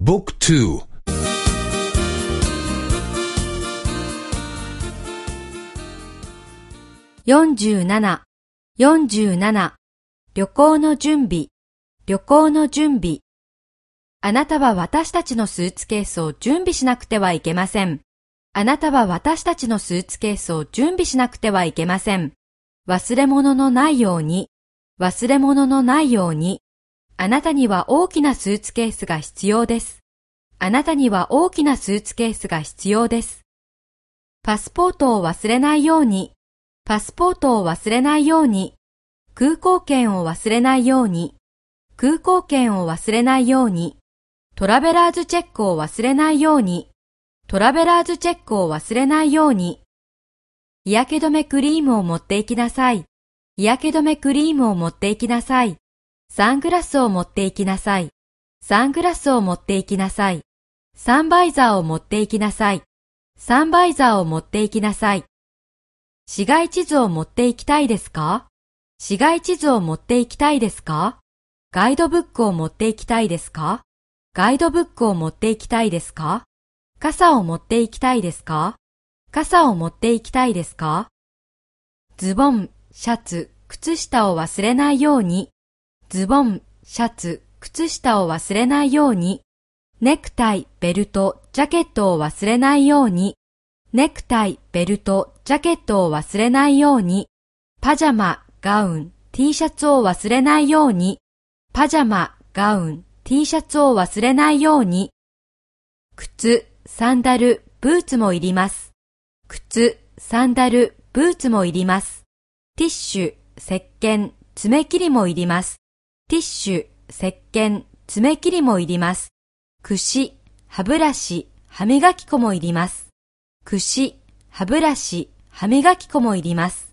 Book 2 47, 47旅行の準備。旅行の準備。あなたは私たちのスーツケースを準備しなくてはいけません。あなたは私たちのスーツケースを準備しなくてはいけません。忘れ物のないように。忘れ物のないように。あなたには大きなスーツケースが必要です。あなたには大きなスーツケースが必要です。パスポートを忘れないように、パスポートを忘れないように、空港券を忘れないように、空港券を忘れないように、トラベラーズチェックを忘れないように、トラベラーズチェックを忘れないように、日焼け止めクリームを持って行きなさい。日焼け止めクリームを持って行きなさい。サングラスを持って行きなさい。サングラスを持って行きなさい。サンバイザーを持って行きなさい。サンバイザーを持って行きなさい。市街地図を持って行きたいですか？市街地図を持って行きたいですか？ガイドブックを持って行きたいですか？ガイドブックを持って行きたいですか？傘を持って行きたいですか？傘を持って行きたいですか？ズボン、シャツ、靴下を忘れないように。ズボン、シャツ、靴下を忘れないように。ネクタイ、ベルト、ジャケットを忘れないように。ネクタイ、ベルト、ジャケットを忘れないように。パジャマ、ガウン、T シャツを忘れないように。パジャマ、ガウン、T シャツを忘れないように。靴、サンダル、ブーツもいります。靴、サンダル、ブーツもいります。ティッシュ、石鹸、爪切りもいります。ティッシュ、石鹸、爪切りもいります。くし、歯ブラシ、歯磨き粉もいります。くし、歯ブラシ、歯磨き粉もいります。